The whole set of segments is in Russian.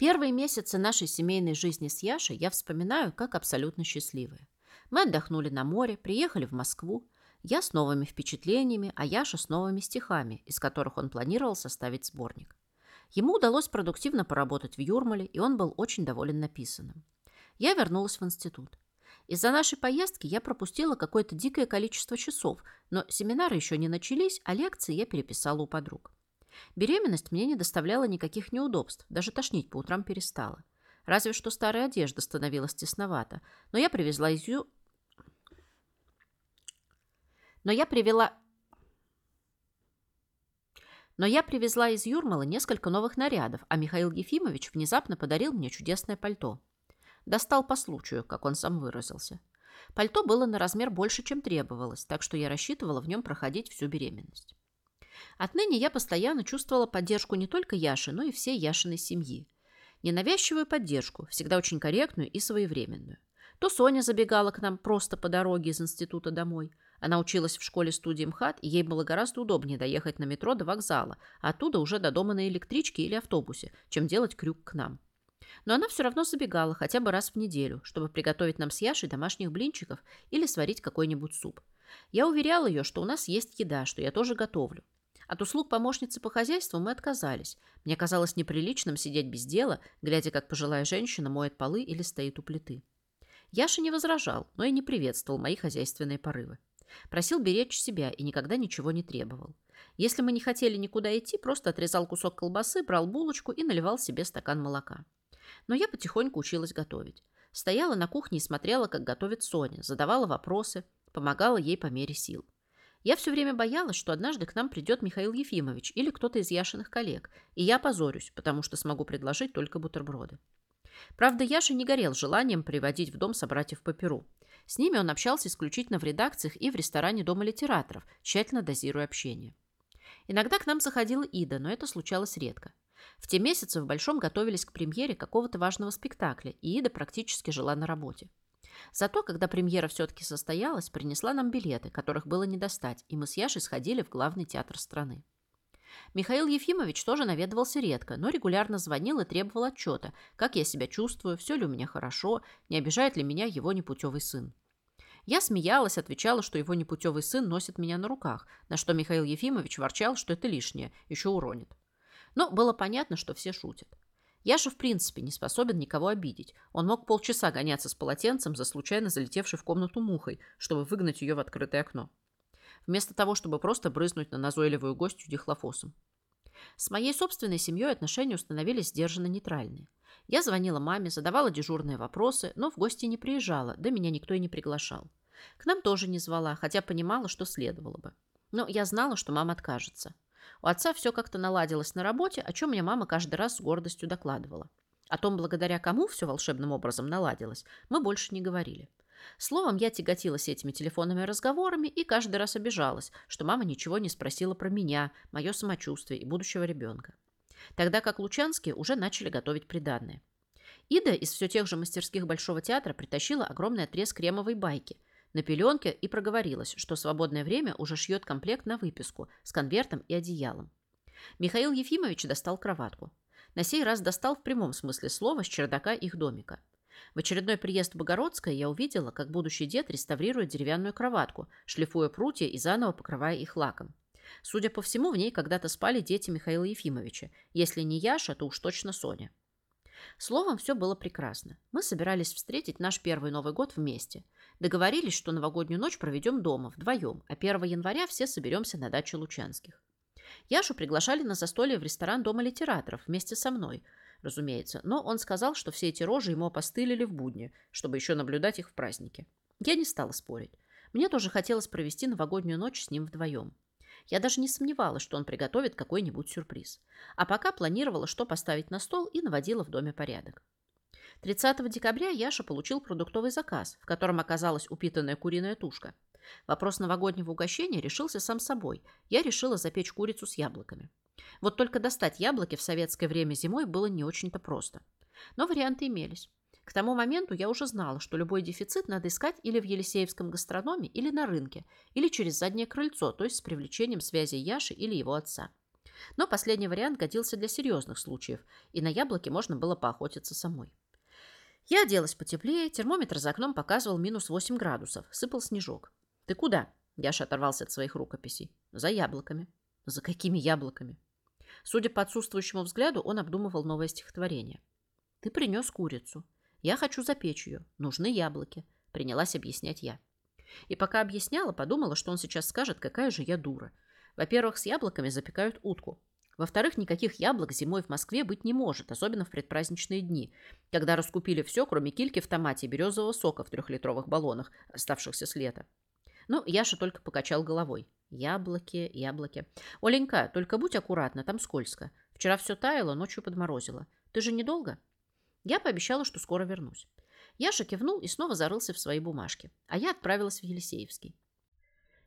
Первые месяцы нашей семейной жизни с Яшей я вспоминаю как абсолютно счастливые. Мы отдохнули на море, приехали в Москву. Я с новыми впечатлениями, а Яша с новыми стихами, из которых он планировал составить сборник. Ему удалось продуктивно поработать в Юрмале, и он был очень доволен написанным. Я вернулась в институт. Из-за нашей поездки я пропустила какое-то дикое количество часов, но семинары еще не начались, а лекции я переписала у подруг. Беременность мне не доставляла никаких неудобств, даже тошнить по утрам перестала. Разве что старая одежда становилась тесновата, но я привезла из Ю... Но я привела... Но я привезла из Юрмала несколько новых нарядов, а Михаил Ефимович внезапно подарил мне чудесное пальто. Достал по случаю, как он сам выразился. Пальто было на размер больше, чем требовалось, так что я рассчитывала в нем проходить всю беременность. Отныне я постоянно чувствовала поддержку не только Яши, но и всей Яшиной семьи. Ненавязчивую поддержку, всегда очень корректную и своевременную. То Соня забегала к нам просто по дороге из института домой. Она училась в школе-студии МХАТ, и ей было гораздо удобнее доехать на метро до вокзала, а оттуда уже до дома на электричке или автобусе, чем делать крюк к нам. Но она все равно забегала хотя бы раз в неделю, чтобы приготовить нам с Яшей домашних блинчиков или сварить какой-нибудь суп. Я уверяла ее, что у нас есть еда, что я тоже готовлю. От услуг помощницы по хозяйству мы отказались. Мне казалось неприличным сидеть без дела, глядя, как пожилая женщина моет полы или стоит у плиты. Яша не возражал, но и не приветствовал мои хозяйственные порывы. Просил беречь себя и никогда ничего не требовал. Если мы не хотели никуда идти, просто отрезал кусок колбасы, брал булочку и наливал себе стакан молока. Но я потихоньку училась готовить. Стояла на кухне и смотрела, как готовит Соня, задавала вопросы, помогала ей по мере сил. Я все время боялась, что однажды к нам придет Михаил Ефимович или кто-то из Яшиных коллег, и я позорюсь, потому что смогу предложить только бутерброды. Правда, Яша не горел желанием приводить в дом собратьев по перу. С ними он общался исключительно в редакциях и в ресторане Дома литераторов, тщательно дозируя общение. Иногда к нам заходила Ида, но это случалось редко. В те месяцы в Большом готовились к премьере какого-то важного спектакля, и Ида практически жила на работе. Зато, когда премьера все-таки состоялась, принесла нам билеты, которых было не достать, и мы с Яшей сходили в главный театр страны. Михаил Ефимович тоже наведывался редко, но регулярно звонил и требовал отчета, как я себя чувствую, все ли у меня хорошо, не обижает ли меня его непутевый сын. Я смеялась, отвечала, что его непутевый сын носит меня на руках, на что Михаил Ефимович ворчал, что это лишнее, еще уронит. Но было понятно, что все шутят. Яша в принципе не способен никого обидеть. Он мог полчаса гоняться с полотенцем за случайно залетевшей в комнату мухой, чтобы выгнать ее в открытое окно. Вместо того, чтобы просто брызнуть на назойливую гостью дихлофосом. С моей собственной семьей отношения установились сдержанно нейтральные. Я звонила маме, задавала дежурные вопросы, но в гости не приезжала, да меня никто и не приглашал. К нам тоже не звала, хотя понимала, что следовало бы. Но я знала, что мама откажется. У отца все как-то наладилось на работе, о чем мне мама каждый раз с гордостью докладывала. О том, благодаря кому все волшебным образом наладилось, мы больше не говорили. Словом, я тяготилась этими телефонными разговорами и каждый раз обижалась, что мама ничего не спросила про меня, мое самочувствие и будущего ребенка. Тогда как Лучанские уже начали готовить приданное. Ида из все тех же мастерских Большого театра притащила огромный отрез кремовой байки – на пеленке и проговорилась, что свободное время уже шьет комплект на выписку с конвертом и одеялом. Михаил Ефимович достал кроватку. На сей раз достал в прямом смысле слова с чердака их домика. В очередной приезд в Богородское я увидела, как будущий дед реставрирует деревянную кроватку, шлифуя прутья и заново покрывая их лаком. Судя по всему, в ней когда-то спали дети Михаила Ефимовича. Если не Яша, то уж точно Соня. Словом, все было прекрасно. Мы собирались встретить наш первый Новый год вместе. Договорились, что новогоднюю ночь проведем дома, вдвоем, а 1 января все соберемся на даче Лучанских. Яшу приглашали на застолье в ресторан Дома литераторов вместе со мной, разумеется, но он сказал, что все эти рожи ему опостылили в будни, чтобы еще наблюдать их в празднике. Я не стала спорить. Мне тоже хотелось провести новогоднюю ночь с ним вдвоем. Я даже не сомневалась, что он приготовит какой-нибудь сюрприз. А пока планировала, что поставить на стол и наводила в доме порядок. 30 декабря Яша получил продуктовый заказ, в котором оказалась упитанная куриная тушка. Вопрос новогоднего угощения решился сам собой. Я решила запечь курицу с яблоками. Вот только достать яблоки в советское время зимой было не очень-то просто. Но варианты имелись. К тому моменту я уже знала, что любой дефицит надо искать или в Елисеевском гастрономе, или на рынке, или через заднее крыльцо, то есть с привлечением связи Яши или его отца. Но последний вариант годился для серьезных случаев, и на яблоке можно было поохотиться самой. Я оделась потеплее, термометр за окном показывал минус 8 градусов, сыпал снежок. «Ты куда?» Яша оторвался от своих рукописей. «За яблоками». «За какими яблоками?» Судя по отсутствующему взгляду, он обдумывал новое стихотворение. «Ты принес курицу. Я хочу запечь ее. Нужны яблоки», — принялась объяснять я. И пока объясняла, подумала, что он сейчас скажет, какая же я дура. Во-первых, с яблоками запекают утку. Во-вторых, никаких яблок зимой в Москве быть не может, особенно в предпраздничные дни, когда раскупили все, кроме кильки в томате и березового сока в трехлитровых баллонах, оставшихся с лета. Ну, Яша только покачал головой. Яблоки, яблоки. Оленька, только будь аккуратна, там скользко. Вчера все таяло, ночью подморозило. Ты же недолго? Я пообещала, что скоро вернусь. Яша кивнул и снова зарылся в свои бумажки, а я отправилась в Елисеевский.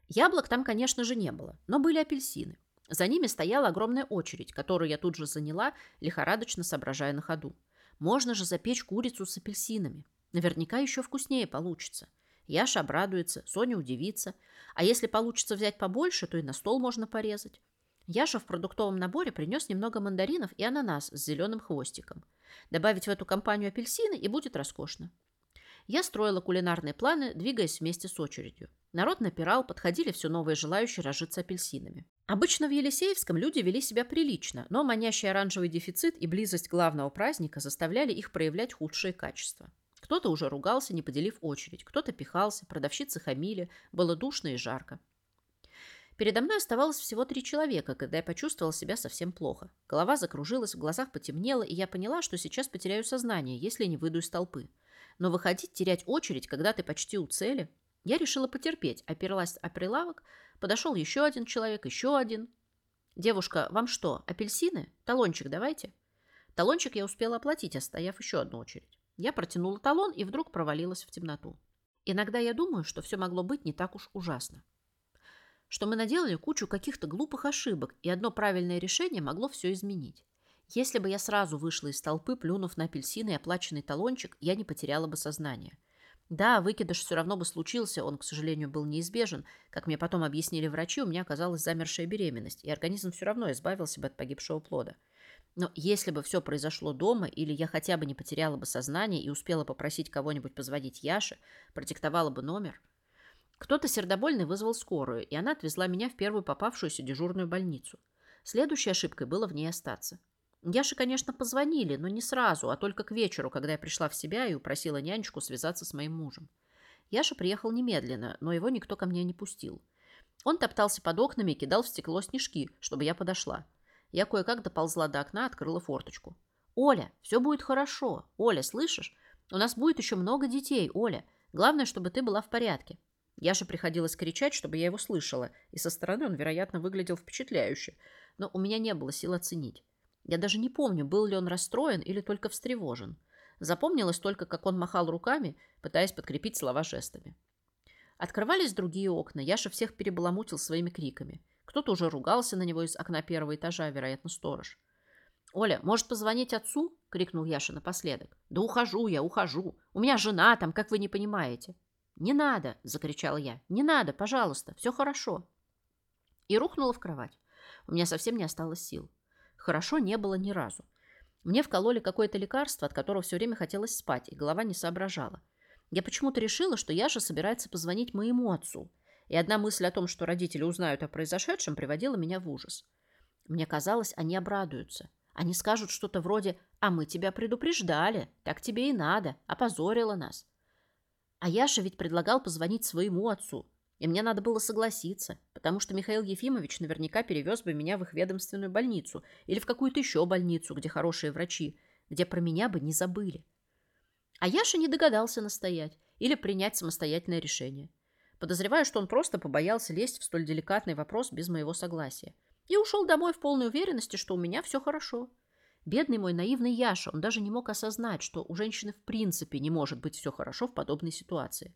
Яблок там, конечно же, не было, но были апельсины. За ними стояла огромная очередь, которую я тут же заняла, лихорадочно соображая на ходу. Можно же запечь курицу с апельсинами. Наверняка еще вкуснее получится. Яша обрадуется, Соня удивится. А если получится взять побольше, то и на стол можно порезать. Яша в продуктовом наборе принес немного мандаринов и ананас с зеленым хвостиком. Добавить в эту компанию апельсины, и будет роскошно. Я строила кулинарные планы, двигаясь вместе с очередью. Народ напирал, подходили все новые желающие разжиться апельсинами. Обычно в Елисеевском люди вели себя прилично, но манящий оранжевый дефицит и близость главного праздника заставляли их проявлять худшие качества. Кто-то уже ругался, не поделив очередь, кто-то пихался, продавщицы хамили, было душно и жарко. Передо мной оставалось всего три человека, когда я почувствовала себя совсем плохо. Голова закружилась, в глазах потемнело, и я поняла, что сейчас потеряю сознание, если не выйду из толпы. Но выходить, терять очередь, когда ты почти у цели... Я решила потерпеть, оперлась о прилавок, подошел еще один человек, еще один. «Девушка, вам что, апельсины? Талончик давайте». Талончик я успела оплатить, остояв еще одну очередь. Я протянула талон и вдруг провалилась в темноту. Иногда я думаю, что все могло быть не так уж ужасно. Что мы наделали кучу каких-то глупых ошибок, и одно правильное решение могло все изменить. Если бы я сразу вышла из толпы, плюнув на апельсины и оплаченный талончик, я не потеряла бы сознание. Да, выкидыш все равно бы случился, он, к сожалению, был неизбежен. Как мне потом объяснили врачи, у меня оказалась замершая беременность, и организм все равно избавился бы от погибшего плода. Но если бы все произошло дома, или я хотя бы не потеряла бы сознание и успела попросить кого-нибудь позвонить Яше, продиктовала бы номер... Кто-то сердобольный вызвал скорую, и она отвезла меня в первую попавшуюся дежурную больницу. Следующей ошибкой было в ней остаться. Яше, конечно, позвонили, но не сразу, а только к вечеру, когда я пришла в себя и упросила нянечку связаться с моим мужем. Яша приехал немедленно, но его никто ко мне не пустил. Он топтался под окнами и кидал в стекло снежки, чтобы я подошла. Я кое-как доползла до окна, открыла форточку. «Оля, все будет хорошо. Оля, слышишь? У нас будет еще много детей, Оля. Главное, чтобы ты была в порядке». Яше приходилось кричать, чтобы я его слышала, и со стороны он, вероятно, выглядел впечатляюще, но у меня не было сил оценить. Я даже не помню, был ли он расстроен или только встревожен. Запомнилось только, как он махал руками, пытаясь подкрепить слова жестами. Открывались другие окна, Яша всех перебаламутил своими криками. Кто-то уже ругался на него из окна первого этажа, вероятно, сторож. «Оля, может позвонить отцу?» — крикнул Яша напоследок. «Да ухожу я, ухожу. У меня жена там, как вы не понимаете». «Не надо!» — закричал я. «Не надо, пожалуйста, все хорошо». И рухнула в кровать. У меня совсем не осталось сил. Хорошо не было ни разу. Мне вкололи какое-то лекарство, от которого все время хотелось спать, и голова не соображала. Я почему-то решила, что Яша собирается позвонить моему отцу — и одна мысль о том, что родители узнают о произошедшем, приводила меня в ужас. Мне казалось, они обрадуются. Они скажут что-то вроде «А мы тебя предупреждали, так тебе и надо, опозорила нас». А Яша ведь предлагал позвонить своему отцу, и мне надо было согласиться, потому что Михаил Ефимович наверняка перевез бы меня в их ведомственную больницу или в какую-то еще больницу, где хорошие врачи, где про меня бы не забыли. А Яша не догадался настоять или принять самостоятельное решение. Подозреваю, что он просто побоялся лезть в столь деликатный вопрос без моего согласия. И ушел домой в полной уверенности, что у меня все хорошо. Бедный мой наивный Яша, он даже не мог осознать, что у женщины в принципе не может быть все хорошо в подобной ситуации.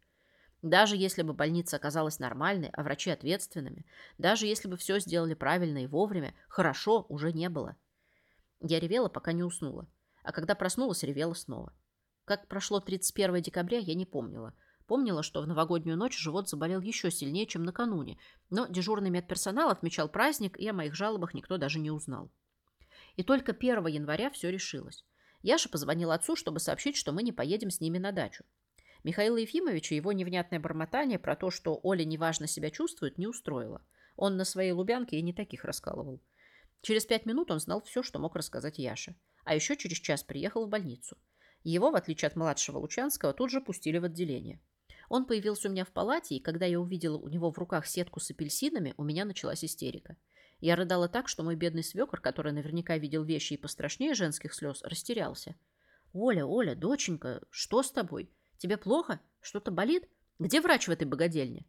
Даже если бы больница оказалась нормальной, а врачи ответственными, даже если бы все сделали правильно и вовремя, хорошо уже не было. Я ревела, пока не уснула. А когда проснулась, ревела снова. Как прошло 31 декабря, я не помнила – Помнила, что в новогоднюю ночь живот заболел еще сильнее, чем накануне, но дежурный медперсонал отмечал праздник, и о моих жалобах никто даже не узнал. И только 1 января все решилось. Яша позвонил отцу, чтобы сообщить, что мы не поедем с ними на дачу. Михаила Ефимовича его невнятное бормотание про то, что Оля неважно себя чувствует, не устроило. Он на своей Лубянке и не таких раскалывал. Через пять минут он знал все, что мог рассказать Яше. А еще через час приехал в больницу. Его, в отличие от младшего Лучанского, тут же пустили в отделение. Он появился у меня в палате, и когда я увидела у него в руках сетку с апельсинами, у меня началась истерика. Я рыдала так, что мой бедный свекор, который наверняка видел вещи и пострашнее женских слез, растерялся. «Оля, Оля, доченька, что с тобой? Тебе плохо? Что-то болит? Где врач в этой богадельне?»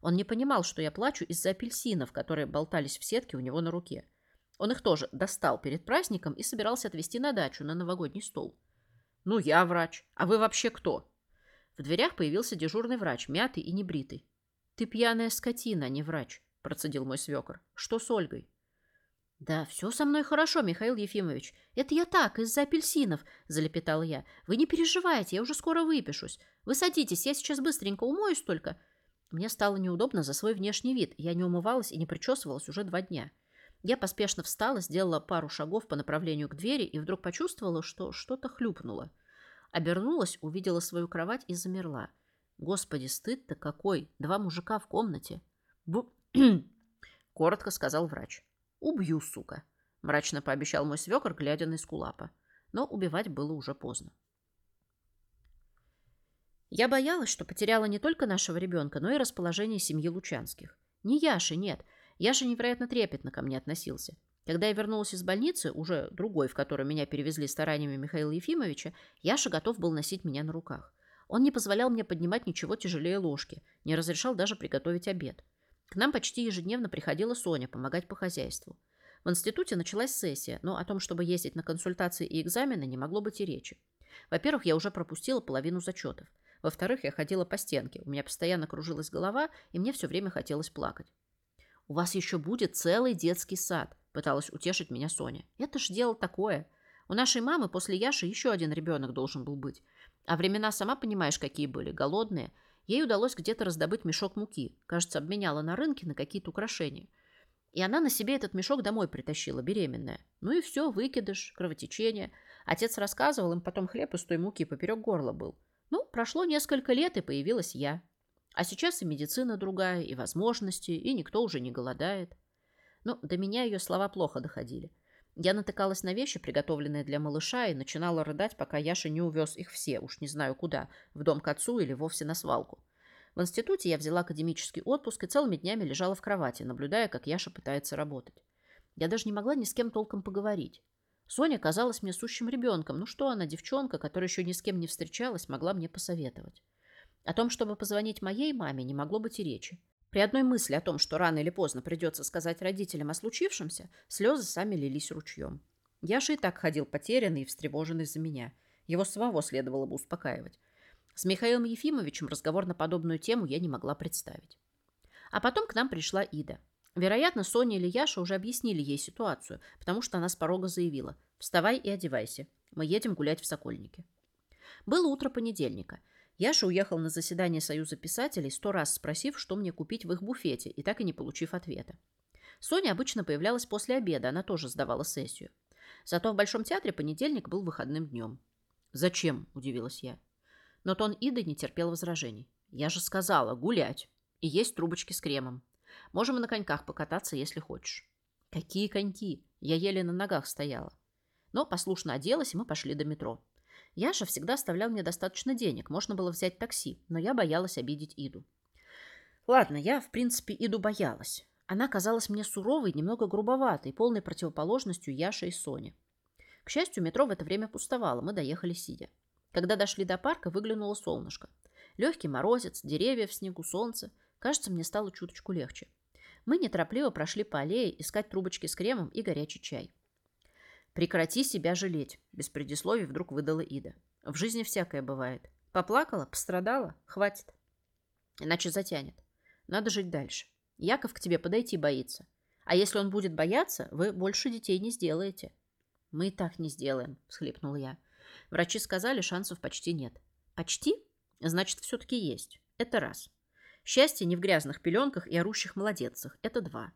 Он не понимал, что я плачу из-за апельсинов, которые болтались в сетке у него на руке. Он их тоже достал перед праздником и собирался отвезти на дачу на новогодний стол. «Ну, я врач. А вы вообще кто?» В дверях появился дежурный врач, мятый и небритый. «Ты пьяная скотина, а не врач», – процедил мой свекор. «Что с Ольгой?» «Да все со мной хорошо, Михаил Ефимович. Это я так, из-за апельсинов», – залепетала я. «Вы не переживайте, я уже скоро выпишусь. Вы садитесь, я сейчас быстренько умоюсь только». Мне стало неудобно за свой внешний вид. Я не умывалась и не причесывалась уже два дня. Я поспешно встала, сделала пару шагов по направлению к двери и вдруг почувствовала, что что-то хлюпнуло. Обернулась, увидела свою кровать и замерла. Господи, стыд-то какой! Два мужика в комнате. Бу... Коротко сказал врач. Убью, сука. Мрачно пообещал мой свекор, глядя на Искулапа. Но убивать было уже поздно. Я боялась, что потеряла не только нашего ребенка, но и расположение семьи Лучанских. Не Яши, нет. Яша невероятно трепетно ко мне относился. Когда я вернулась из больницы, уже другой, в которую меня перевезли стараниями Михаила Ефимовича, Яша готов был носить меня на руках. Он не позволял мне поднимать ничего тяжелее ложки, не разрешал даже приготовить обед. К нам почти ежедневно приходила Соня помогать по хозяйству. В институте началась сессия, но о том, чтобы ездить на консультации и экзамены, не могло быть и речи. Во-первых, я уже пропустила половину зачетов. Во-вторых, я ходила по стенке, у меня постоянно кружилась голова, и мне все время хотелось плакать. «У вас еще будет целый детский сад», Пыталась утешить меня Соня. Это ж дело такое. У нашей мамы после Яши еще один ребенок должен был быть. А времена, сама понимаешь, какие были, голодные. Ей удалось где-то раздобыть мешок муки. Кажется, обменяла на рынке на какие-то украшения. И она на себе этот мешок домой притащила, беременная. Ну и все, выкидыш, кровотечение. Отец рассказывал, им потом хлеб из той муки поперек горла был. Ну, прошло несколько лет, и появилась я. А сейчас и медицина другая, и возможности, и никто уже не голодает. Но до меня ее слова плохо доходили. Я натыкалась на вещи, приготовленные для малыша, и начинала рыдать, пока Яша не увез их все, уж не знаю куда, в дом к отцу или вовсе на свалку. В институте я взяла академический отпуск и целыми днями лежала в кровати, наблюдая, как Яша пытается работать. Я даже не могла ни с кем толком поговорить. Соня казалась мне сущим ребенком. Ну что она, девчонка, которая еще ни с кем не встречалась, могла мне посоветовать? О том, чтобы позвонить моей маме, не могло быть и речи. При одной мысли о том, что рано или поздно придется сказать родителям о случившемся, слезы сами лились ручьем. Яша и так ходил потерянный и встревоженный за меня. Его самого следовало бы успокаивать. С Михаилом Ефимовичем разговор на подобную тему я не могла представить. А потом к нам пришла Ида. Вероятно, Соня или Яша уже объяснили ей ситуацию, потому что она с порога заявила «Вставай и одевайся. Мы едем гулять в Сокольнике». Было утро понедельника – Яша уехал на заседание Союза писателей, сто раз спросив, что мне купить в их буфете, и так и не получив ответа. Соня обычно появлялась после обеда, она тоже сдавала сессию. Зато в Большом театре понедельник был выходным днем. «Зачем?» – удивилась я. Но тон Иды не терпел возражений. «Я же сказала, гулять. И есть трубочки с кремом. Можем и на коньках покататься, если хочешь». «Какие коньки?» Я еле на ногах стояла. Но послушно оделась, и мы пошли до метро. Яша всегда оставлял мне достаточно денег, можно было взять такси, но я боялась обидеть Иду. Ладно, я, в принципе, Иду боялась. Она казалась мне суровой, немного грубоватой, полной противоположностью Яши и Сони. К счастью, метро в это время пустовало, мы доехали сидя. Когда дошли до парка, выглянуло солнышко. Легкий морозец, деревья в снегу, солнце. Кажется, мне стало чуточку легче. Мы неторопливо прошли по аллее искать трубочки с кремом и горячий чай. «Прекрати себя жалеть», – без предисловий вдруг выдала Ида. «В жизни всякое бывает. Поплакала, пострадала, хватит. Иначе затянет. Надо жить дальше. Яков к тебе подойти боится. А если он будет бояться, вы больше детей не сделаете». «Мы и так не сделаем», – всхлипнул я. Врачи сказали, шансов почти нет. «Почти? Значит, все-таки есть. Это раз. Счастье не в грязных пеленках и орущих младенцах. Это два.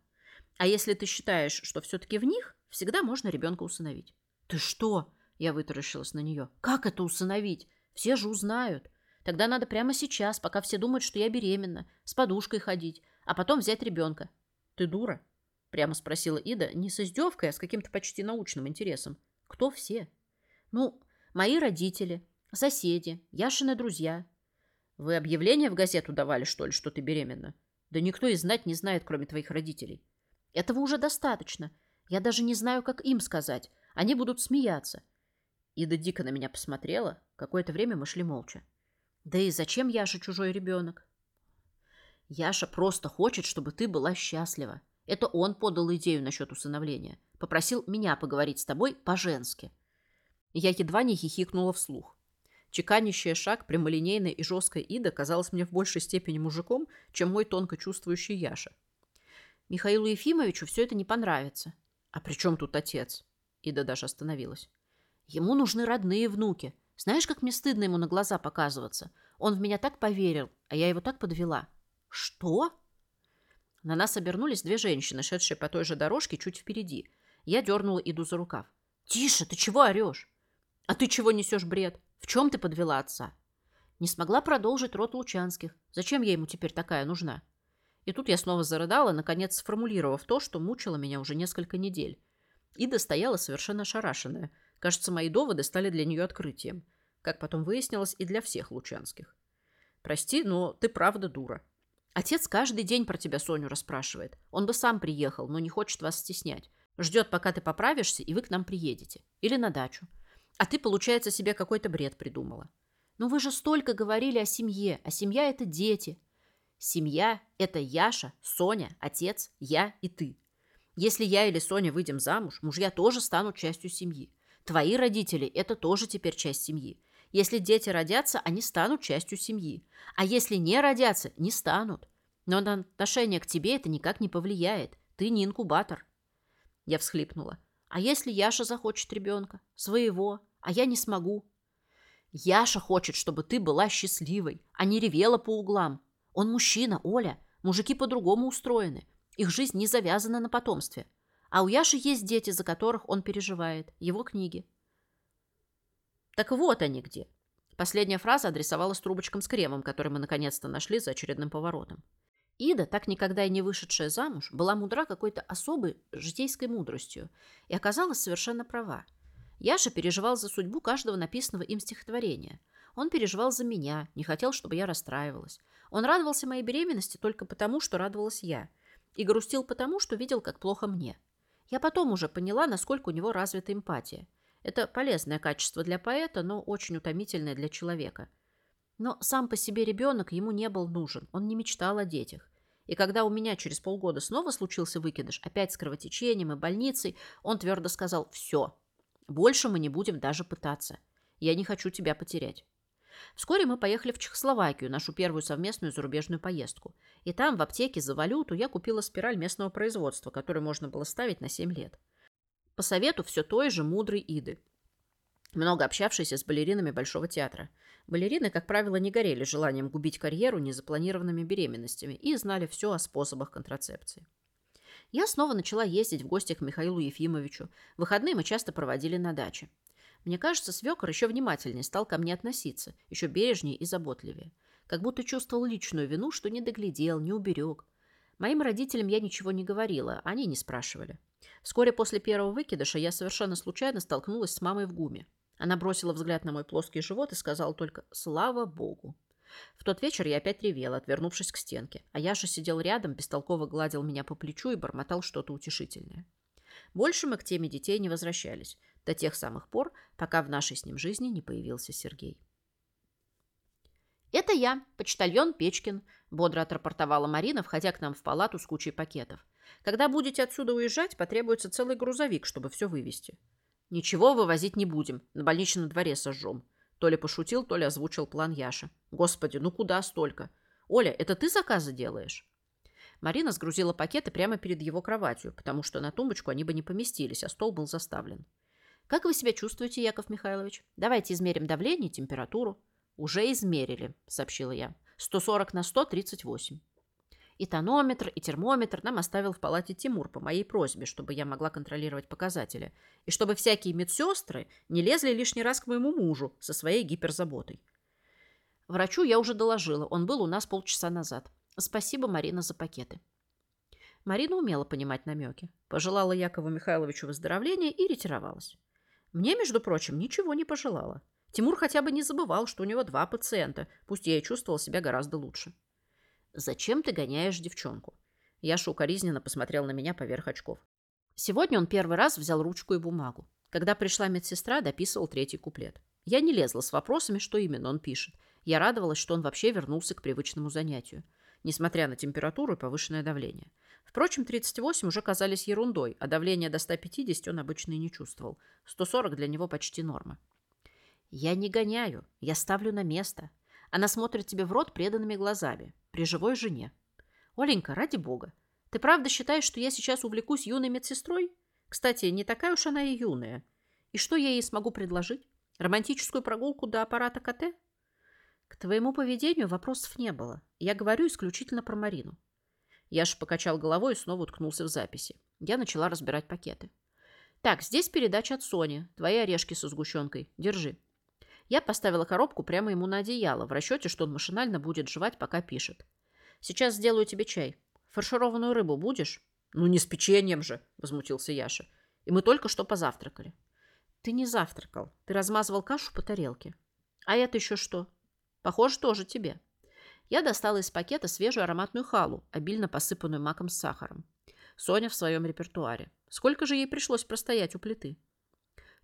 А если ты считаешь, что все-таки в них, всегда можно ребенка усыновить. Ты что? Я вытаращилась на нее. Как это усыновить? Все же узнают. Тогда надо прямо сейчас, пока все думают, что я беременна, с подушкой ходить, а потом взять ребенка. Ты дура? Прямо спросила Ида, не с издевкой, а с каким-то почти научным интересом. Кто все? Ну, мои родители, соседи, Яшины друзья. Вы объявление в газету давали, что ли, что ты беременна? Да никто и знать не знает, кроме твоих родителей. Этого уже достаточно. Я даже не знаю, как им сказать. Они будут смеяться. Ида дико на меня посмотрела. Какое-то время мы шли молча. Да и зачем Яша чужой ребенок? Яша просто хочет, чтобы ты была счастлива. Это он подал идею насчет усыновления. Попросил меня поговорить с тобой по-женски. Я едва не хихикнула вслух. Чеканящая шаг, прямолинейная и жесткая Ида казалась мне в большей степени мужиком, чем мой тонко чувствующий Яша. Михаилу Ефимовичу все это не понравится. А при чем тут отец? Ида даже остановилась. Ему нужны родные внуки. Знаешь, как мне стыдно ему на глаза показываться? Он в меня так поверил, а я его так подвела. Что? На нас обернулись две женщины, шедшие по той же дорожке чуть впереди. Я дернула Иду за рукав. «Тише, ты чего орешь?» «А ты чего несешь бред? В чем ты подвела отца?» Не смогла продолжить род Лучанских. Зачем я ему теперь такая нужна? И тут я снова зарыдала, наконец сформулировав то, что мучило меня уже несколько недель. Ида стояла совершенно ошарашенная. Кажется, мои доводы стали для нее открытием. Как потом выяснилось, и для всех лучанских. «Прости, но ты правда дура. Отец каждый день про тебя Соню расспрашивает. Он бы сам приехал, но не хочет вас стеснять. Ждет, пока ты поправишься, и вы к нам приедете. Или на дачу. А ты, получается, себе какой-то бред придумала. Но вы же столько говорили о семье, а семья – это дети. Семья – это Яша, Соня, отец, я и ты. Если я или Соня выйдем замуж, мужья тоже станут частью семьи. Твои родители – это тоже теперь часть семьи. Если дети родятся, они станут частью семьи. А если не родятся, не станут. Но на отношение к тебе это никак не повлияет. Ты не инкубатор. Я всхлипнула. А если Яша захочет ребенка? Своего. А я не смогу. Яша хочет, чтобы ты была счастливой, а не ревела по углам. Он мужчина, Оля. Мужики по-другому устроены. Их жизнь не завязана на потомстве. А у Яши есть дети, за которых он переживает. Его книги. Так вот они где. Последняя фраза адресовалась трубочкам с кремом, который мы наконец-то нашли за очередным поворотом. Ида, так никогда и не вышедшая замуж, была мудра какой-то особой житейской мудростью и оказалась совершенно права. Яша переживал за судьбу каждого написанного им стихотворения. Он переживал за меня, не хотел, чтобы я расстраивалась. Он радовался моей беременности только потому, что радовалась я. И грустил потому, что видел, как плохо мне. Я потом уже поняла, насколько у него развита эмпатия – это полезное качество для поэта, но очень утомительное для человека. Но сам по себе ребенок ему не был нужен, он не мечтал о детях. И когда у меня через полгода снова случился выкидыш, опять с кровотечением и больницей, он твердо сказал «Все, больше мы не будем даже пытаться. Я не хочу тебя потерять». Вскоре мы поехали в Чехословакию, нашу первую совместную зарубежную поездку. И там, в аптеке за валюту, я купила спираль местного производства, которую можно было ставить на 7 лет по совету все той же мудрой Иды, много общавшейся с балеринами Большого театра. Балерины, как правило, не горели желанием губить карьеру незапланированными беременностями и знали все о способах контрацепции. Я снова начала ездить в гости к Михаилу Ефимовичу. Выходные мы часто проводили на даче. Мне кажется, свекор еще внимательнее стал ко мне относиться, еще бережнее и заботливее. Как будто чувствовал личную вину, что не доглядел, не уберег. Моим родителям я ничего не говорила, они не спрашивали. Вскоре после первого выкидыша я совершенно случайно столкнулась с мамой в гуме. Она бросила взгляд на мой плоский живот и сказала только «Слава Богу». В тот вечер я опять ревела, отвернувшись к стенке, а Яша сидел рядом, бестолково гладил меня по плечу и бормотал что-то утешительное. Больше мы к теме детей не возвращались, до тех самых пор, пока в нашей с ним жизни не появился Сергей. «Это я, почтальон Печкин», – бодро отрапортовала Марина, входя к нам в палату с кучей пакетов. Когда будете отсюда уезжать, потребуется целый грузовик, чтобы все вывести. Ничего вывозить не будем, на больничном дворе сожжем. То ли пошутил, то ли озвучил план Яша. Господи, ну куда столько? Оля, это ты заказы делаешь? Марина сгрузила пакеты прямо перед его кроватью, потому что на тумбочку они бы не поместились, а стол был заставлен. Как вы себя чувствуете, Яков Михайлович? Давайте измерим давление и температуру. «Уже измерили», — сообщила я. «140 на 138». И тонометр, и термометр нам оставил в палате Тимур по моей просьбе, чтобы я могла контролировать показатели, и чтобы всякие медсестры не лезли лишний раз к моему мужу со своей гиперзаботой. Врачу я уже доложила, он был у нас полчаса назад. Спасибо, Марина, за пакеты. Марина умела понимать намеки. Пожелала Якову Михайловичу выздоровления и ретировалась. Мне, между прочим, ничего не пожелала. Тимур хотя бы не забывал, что у него два пациента, пусть я и чувствовала себя гораздо лучше. «Зачем ты гоняешь девчонку?» Яша укоризненно посмотрел на меня поверх очков. Сегодня он первый раз взял ручку и бумагу. Когда пришла медсестра, дописывал третий куплет. Я не лезла с вопросами, что именно он пишет. Я радовалась, что он вообще вернулся к привычному занятию, несмотря на температуру и повышенное давление. Впрочем, 38 уже казались ерундой, а давление до 150 он обычно и не чувствовал. 140 для него почти норма. «Я не гоняю, я ставлю на место. Она смотрит тебе в рот преданными глазами, при живой жене. Оленька, ради бога, ты правда считаешь, что я сейчас увлекусь юной медсестрой? Кстати, не такая уж она и юная. И что я ей смогу предложить? Романтическую прогулку до аппарата КТ? К твоему поведению вопросов не было. Я говорю исключительно про Марину. Яша покачал головой и снова уткнулся в записи. Я начала разбирать пакеты. Так, здесь передача от Сони. Твои орешки со сгущенкой. Держи. Я поставила коробку прямо ему на одеяло, в расчете, что он машинально будет жевать, пока пишет. «Сейчас сделаю тебе чай. Фаршированную рыбу будешь?» «Ну, не с печеньем же!» – возмутился Яша. «И мы только что позавтракали». «Ты не завтракал. Ты размазывал кашу по тарелке». «А это еще что?» «Похоже, тоже тебе». Я достала из пакета свежую ароматную халу, обильно посыпанную маком с сахаром. Соня в своем репертуаре. Сколько же ей пришлось простоять у плиты?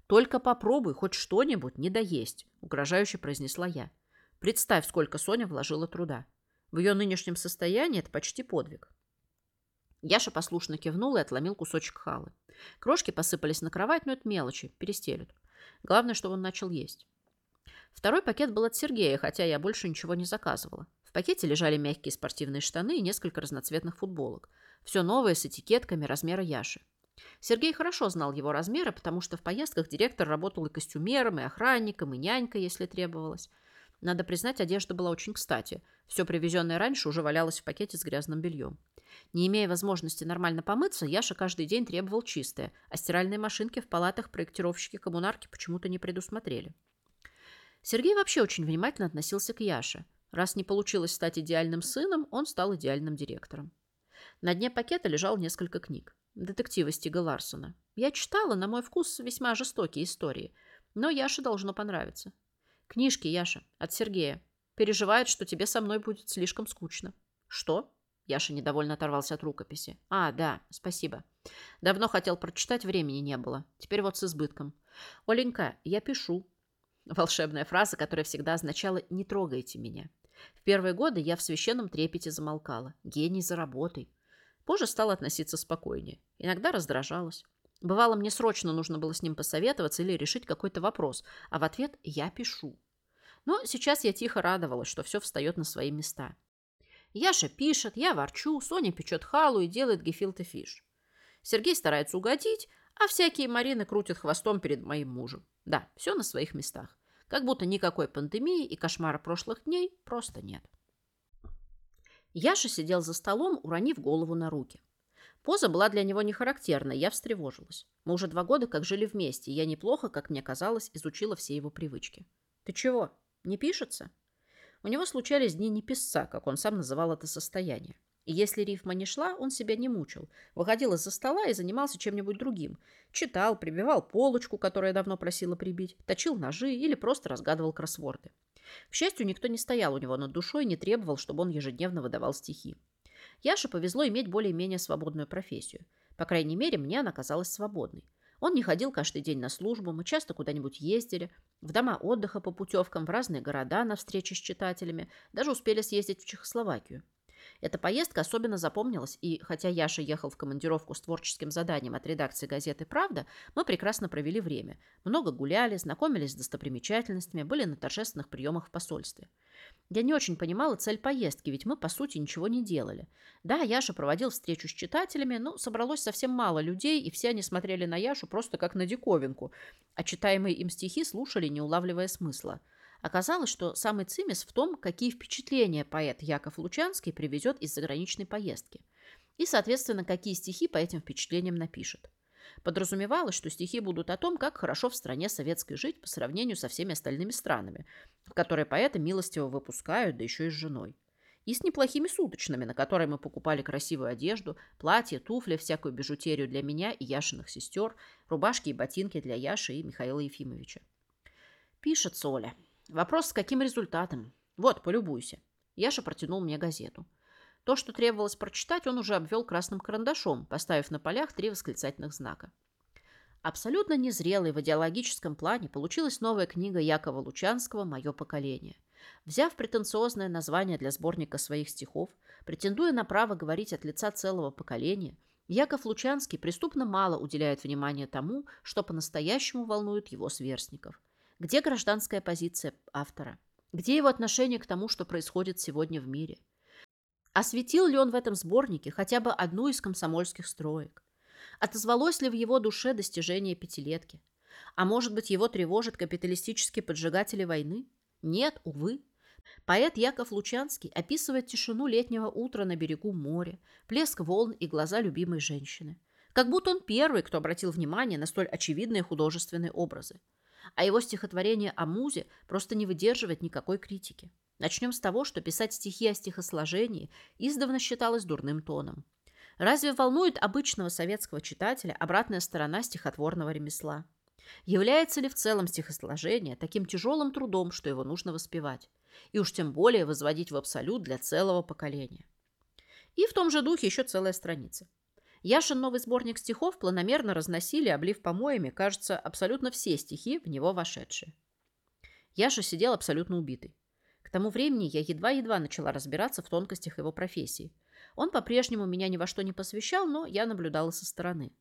«Только попробуй хоть что-нибудь не доесть», — угрожающе произнесла я. «Представь, сколько Соня вложила труда. В ее нынешнем состоянии это почти подвиг». Яша послушно кивнул и отломил кусочек халы. Крошки посыпались на кровать, но это мелочи, перестелют. Главное, чтобы он начал есть. Второй пакет был от Сергея, хотя я больше ничего не заказывала. Пакете лежали мягкие спортивные штаны и несколько разноцветных футболок. Все новое с этикетками размера Яши. Сергей хорошо знал его размеры, потому что в поездках директор работал и костюмером, и охранником, и нянькой, если требовалось. Надо признать, одежда была очень кстати. Все привезенное раньше уже валялось в пакете с грязным бельем. Не имея возможности нормально помыться, Яша каждый день требовал чистое, а стиральные машинки в палатах проектировщики коммунарки почему-то не предусмотрели. Сергей вообще очень внимательно относился к Яше. Раз не получилось стать идеальным сыном, он стал идеальным директором. На дне пакета лежал несколько книг детектива Стига Ларсона. Я читала, на мой вкус, весьма жестокие истории, но Яше должно понравиться. Книжки, Яша, от Сергея. Переживает, что тебе со мной будет слишком скучно. Что? Яша недовольно оторвался от рукописи. А, да, спасибо. Давно хотел прочитать, времени не было. Теперь вот с избытком. Оленька, я пишу. Волшебная фраза, которая всегда означала «не трогайте меня». В первые годы я в священном трепете замолкала. Гений за работой. Позже стала относиться спокойнее. Иногда раздражалась. Бывало, мне срочно нужно было с ним посоветоваться или решить какой-то вопрос, а в ответ я пишу. Но сейчас я тихо радовалась, что все встает на свои места. Яша пишет, я ворчу, Соня печет халу и делает гефилте фиш. Сергей старается угодить, а всякие Марины крутят хвостом перед моим мужем. Да, все на своих местах. Как будто никакой пандемии и кошмара прошлых дней просто нет. Яша сидел за столом, уронив голову на руки. Поза была для него не характерной, я встревожилась. Мы уже два года как жили вместе, я неплохо, как мне казалось, изучила все его привычки. «Ты чего, не пишется?» У него случались дни не писца, как он сам называл это состояние. И если рифма не шла, он себя не мучил. Выходил из-за стола и занимался чем-нибудь другим. Читал, прибивал полочку, которую я давно просила прибить, точил ножи или просто разгадывал кроссворды. К счастью, никто не стоял у него над душой и не требовал, чтобы он ежедневно выдавал стихи. Яше повезло иметь более-менее свободную профессию. По крайней мере, мне она казалась свободной. Он не ходил каждый день на службу, мы часто куда-нибудь ездили, в дома отдыха по путевкам, в разные города на встречи с читателями, даже успели съездить в Чехословакию. Эта поездка особенно запомнилась, и хотя Яша ехал в командировку с творческим заданием от редакции газеты «Правда», мы прекрасно провели время. Много гуляли, знакомились с достопримечательностями, были на торжественных приемах в посольстве. Я не очень понимала цель поездки, ведь мы, по сути, ничего не делали. Да, Яша проводил встречу с читателями, но собралось совсем мало людей, и все они смотрели на Яшу просто как на диковинку, а читаемые им стихи слушали, не улавливая смысла. Оказалось, что самый цимис в том, какие впечатления поэт Яков Лучанский привезет из заграничной поездки. И, соответственно, какие стихи по этим впечатлениям напишет. Подразумевалось, что стихи будут о том, как хорошо в стране советской жить по сравнению со всеми остальными странами, в которые поэта милостиво выпускают, да еще и с женой. И с неплохими суточными, на которые мы покупали красивую одежду, платья, туфли, всякую бижутерию для меня и Яшиных сестер, рубашки и ботинки для Яши и Михаила Ефимовича. Пишет Соля. Вопрос, с каким результатом? Вот, полюбуйся. Яша протянул мне газету. То, что требовалось прочитать, он уже обвел красным карандашом, поставив на полях три восклицательных знака. Абсолютно незрелой в идеологическом плане получилась новая книга Якова Лучанского «Мое поколение». Взяв претенциозное название для сборника своих стихов, претендуя на право говорить от лица целого поколения, Яков Лучанский преступно мало уделяет внимания тому, что по-настоящему волнует его сверстников. Где гражданская позиция автора? Где его отношение к тому, что происходит сегодня в мире? Осветил ли он в этом сборнике хотя бы одну из комсомольских строек? Отозвалось ли в его душе достижение пятилетки? А может быть, его тревожат капиталистические поджигатели войны? Нет, увы. Поэт Яков Лучанский описывает тишину летнего утра на берегу моря, плеск волн и глаза любимой женщины. Как будто он первый, кто обратил внимание на столь очевидные художественные образы. А его стихотворение о музе просто не выдерживает никакой критики. Начнем с того, что писать стихи о стихосложении издавна считалось дурным тоном. Разве волнует обычного советского читателя обратная сторона стихотворного ремесла? Является ли в целом стихосложение таким тяжелым трудом, что его нужно воспевать? И уж тем более возводить в абсолют для целого поколения. И в том же духе еще целая страница. Яшин новый сборник стихов планомерно разносили, облив помоями, кажется, абсолютно все стихи, в него вошедшие. Яша сидел абсолютно убитый. К тому времени я едва-едва начала разбираться в тонкостях его профессии. Он по-прежнему меня ни во что не посвящал, но я наблюдала со стороны.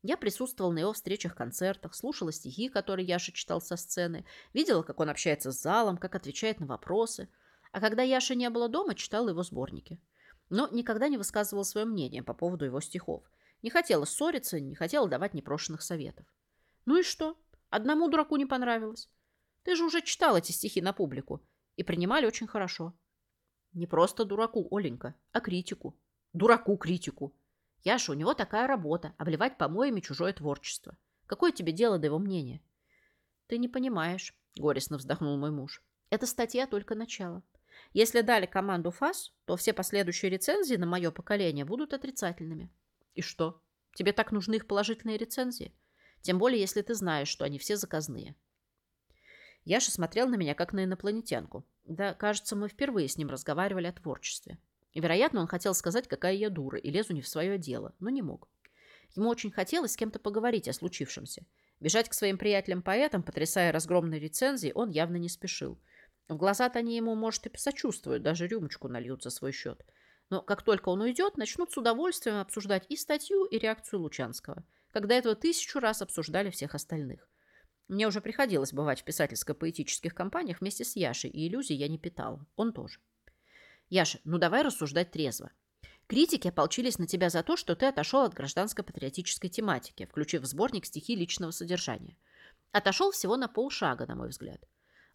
Я присутствовала на его встречах-концертах, слушала стихи, которые Яша читал со сцены, видела, как он общается с залом, как отвечает на вопросы. А когда Яша не было дома, читала его сборники. Но никогда не высказывала свое мнение по поводу его стихов. Не хотела ссориться, не хотела давать непрошенных советов. Ну и что? Одному дураку не понравилось. Ты же уже читал эти стихи на публику и принимали очень хорошо. Не просто дураку, Оленька, а критику. Дураку критику. Яша, у него такая работа – обливать помоями чужое творчество. Какое тебе дело до его мнения? Ты не понимаешь, горестно вздохнул мой муж. Эта статья только начало. Если дали команду ФАС, то все последующие рецензии на мое поколение будут отрицательными. И что? Тебе так нужны их положительные рецензии? Тем более, если ты знаешь, что они все заказные. Яша смотрел на меня, как на инопланетянку. Да, кажется, мы впервые с ним разговаривали о творчестве. И, вероятно, он хотел сказать, какая я дура, и лезу не в свое дело, но не мог. Ему очень хотелось с кем-то поговорить о случившемся. Бежать к своим приятелям-поэтам, потрясая разгромной рецензией, он явно не спешил. В глаза-то они ему, может, и посочувствуют, даже рюмочку нальют за свой счет. Но как только он уйдет, начнут с удовольствием обсуждать и статью, и реакцию Лучанского. Когда этого тысячу раз обсуждали всех остальных. Мне уже приходилось бывать в писательско-поэтических компаниях вместе с Яшей, и иллюзий я не питал. Он тоже. Яша, ну давай рассуждать трезво. Критики ополчились на тебя за то, что ты отошел от гражданско-патриотической тематики, включив в сборник стихи личного содержания. Отошел всего на полшага, на мой взгляд.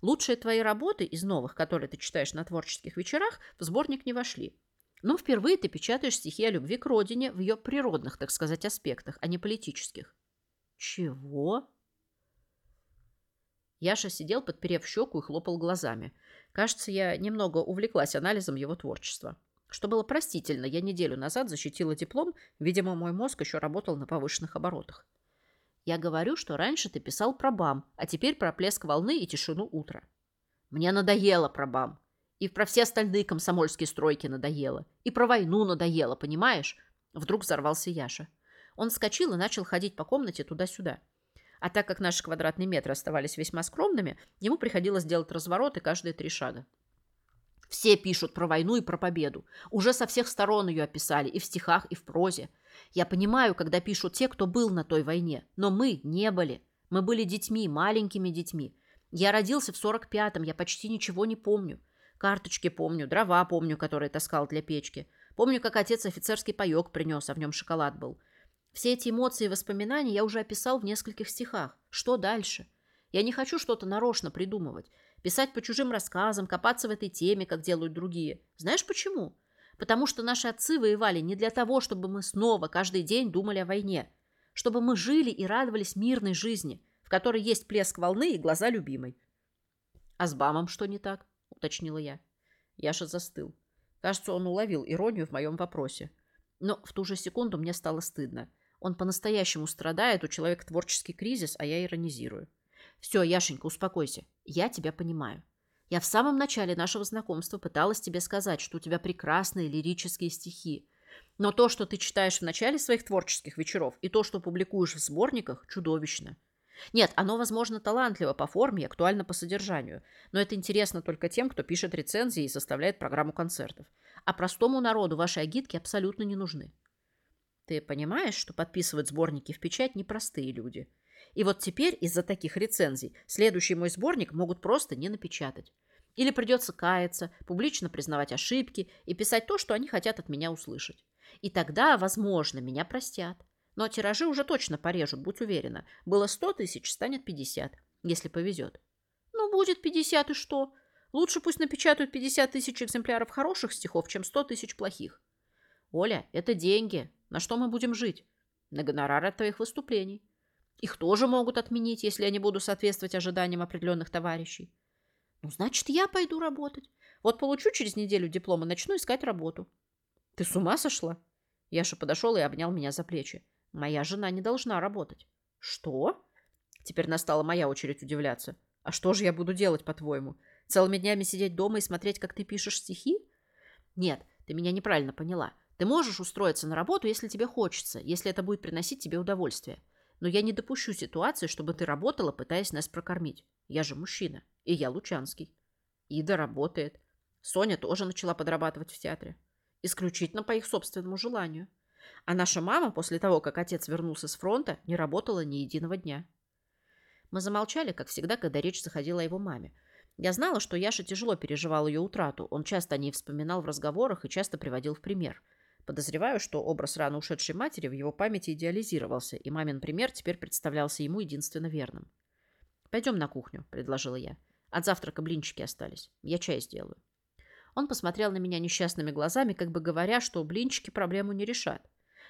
Лучшие твои работы из новых, которые ты читаешь на творческих вечерах, в сборник не вошли. Но впервые ты печатаешь стихи о любви к родине в ее природных, так сказать, аспектах, а не политических. Чего? Яша сидел, подперев щеку и хлопал глазами. Кажется, я немного увлеклась анализом его творчества. Что было простительно, я неделю назад защитила диплом, видимо, мой мозг еще работал на повышенных оборотах. Я говорю, что раньше ты писал про БАМ, а теперь про плеск волны и тишину утра. Мне надоело про БАМ. И про все остальные комсомольские стройки надоело. И про войну надоело, понимаешь? Вдруг взорвался Яша. Он вскочил и начал ходить по комнате туда-сюда. А так как наши квадратные метры оставались весьма скромными, ему приходилось делать развороты каждые три шага. Все пишут про войну и про победу. Уже со всех сторон ее описали, и в стихах, и в прозе. Я понимаю, когда пишут те, кто был на той войне, но мы не были. Мы были детьми, маленькими детьми. Я родился в 45-м, я почти ничего не помню. Карточки помню, дрова помню, которые таскал для печки. Помню, как отец офицерский паек принес, а в нем шоколад был. Все эти эмоции и воспоминания я уже описал в нескольких стихах. Что дальше? Я не хочу что-то нарочно придумывать, писать по чужим рассказам, копаться в этой теме, как делают другие. Знаешь почему? Потому что наши отцы воевали не для того, чтобы мы снова каждый день думали о войне, чтобы мы жили и радовались мирной жизни, в которой есть плеск волны и глаза любимой. А с Бамом что не так? Уточнила я. Яша застыл. Кажется, он уловил иронию в моем вопросе. Но в ту же секунду мне стало стыдно. Он по-настоящему страдает, у человека творческий кризис, а я иронизирую. Все, Яшенька, успокойся. Я тебя понимаю. Я в самом начале нашего знакомства пыталась тебе сказать, что у тебя прекрасные лирические стихи. Но то, что ты читаешь в начале своих творческих вечеров, и то, что публикуешь в сборниках, чудовищно. Нет, оно, возможно, талантливо по форме и актуально по содержанию, но это интересно только тем, кто пишет рецензии и составляет программу концертов. А простому народу ваши агитки абсолютно не нужны. Ты понимаешь, что подписывать сборники в печать непростые люди? И вот теперь из-за таких рецензий следующий мой сборник могут просто не напечатать. Или придется каяться, публично признавать ошибки и писать то, что они хотят от меня услышать. И тогда, возможно, меня простят. Но тиражи уже точно порежут, будь уверена. Было 100 тысяч, станет 50, если повезет. Ну, будет 50 и что? Лучше пусть напечатают 50 тысяч экземпляров хороших стихов, чем 100 тысяч плохих. Оля, это деньги. На что мы будем жить? На гонорары от твоих выступлений. Их тоже могут отменить, если я не буду соответствовать ожиданиям определенных товарищей. Ну, значит, я пойду работать. Вот получу через неделю диплом и начну искать работу. Ты с ума сошла? Яша подошел и обнял меня за плечи. Моя жена не должна работать. Что? Теперь настала моя очередь удивляться. А что же я буду делать, по-твоему? Целыми днями сидеть дома и смотреть, как ты пишешь стихи? Нет, ты меня неправильно поняла. Ты можешь устроиться на работу, если тебе хочется, если это будет приносить тебе удовольствие. Но я не допущу ситуации, чтобы ты работала, пытаясь нас прокормить. Я же мужчина, и я Лучанский. Ида работает. Соня тоже начала подрабатывать в театре. Исключительно по их собственному желанию. А наша мама после того, как отец вернулся с фронта, не работала ни единого дня. Мы замолчали, как всегда, когда речь заходила о его маме. Я знала, что Яша тяжело переживал ее утрату. Он часто о ней вспоминал в разговорах и часто приводил в пример – Подозреваю, что образ рано ушедшей матери в его памяти идеализировался, и мамин пример теперь представлялся ему единственно верным. «Пойдем на кухню», — предложила я. «От завтрака блинчики остались. Я чай сделаю». Он посмотрел на меня несчастными глазами, как бы говоря, что блинчики проблему не решат.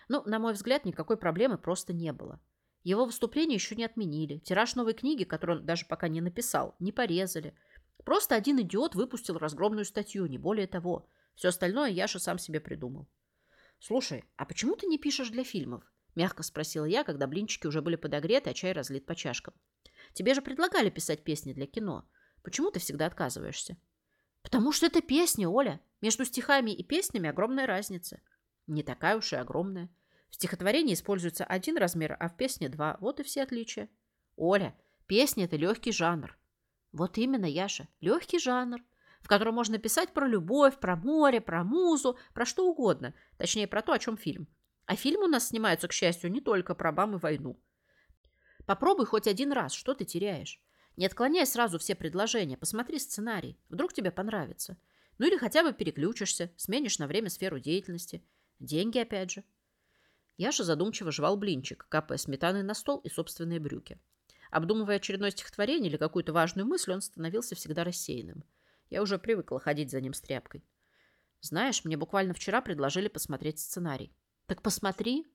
Но, на мой взгляд, никакой проблемы просто не было. Его выступление еще не отменили. Тираж новой книги, которую он даже пока не написал, не порезали. Просто один идиот выпустил разгромную статью, не более того. Все остальное Яша сам себе придумал. «Слушай, а почему ты не пишешь для фильмов?» – мягко спросила я, когда блинчики уже были подогреты, а чай разлит по чашкам. «Тебе же предлагали писать песни для кино. Почему ты всегда отказываешься?» «Потому что это песни, Оля. Между стихами и песнями огромная разница». «Не такая уж и огромная. В стихотворении используется один размер, а в песне два. Вот и все отличия». «Оля, песни – это легкий жанр». «Вот именно, Яша, легкий жанр в котором можно писать про любовь, про море, про музу, про что угодно. Точнее, про то, о чем фильм. А фильмы у нас снимаются, к счастью, не только про бам и войну. Попробуй хоть один раз, что ты теряешь. Не отклоняй сразу все предложения, посмотри сценарий. Вдруг тебе понравится. Ну или хотя бы переключишься, сменишь на время сферу деятельности. Деньги опять же. Яша задумчиво жевал блинчик, капая сметаной на стол и собственные брюки. Обдумывая очередное стихотворение или какую-то важную мысль, он становился всегда рассеянным. Я уже привыкла ходить за ним с тряпкой. Знаешь, мне буквально вчера предложили посмотреть сценарий. Так посмотри.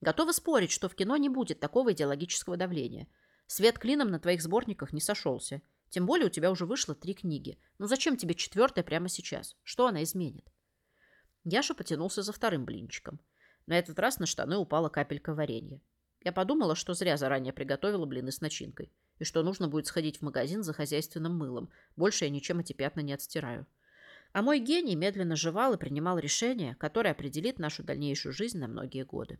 Готова спорить, что в кино не будет такого идеологического давления. Свет клином на твоих сборниках не сошелся. Тем более у тебя уже вышло три книги. Ну зачем тебе четвертая прямо сейчас? Что она изменит? Яша потянулся за вторым блинчиком. На этот раз на штаны упала капелька варенья. Я подумала, что зря заранее приготовила блины с начинкой и что нужно будет сходить в магазин за хозяйственным мылом. Больше я ничем эти пятна не отстираю. А мой гений медленно жевал и принимал решение, которое определит нашу дальнейшую жизнь на многие годы.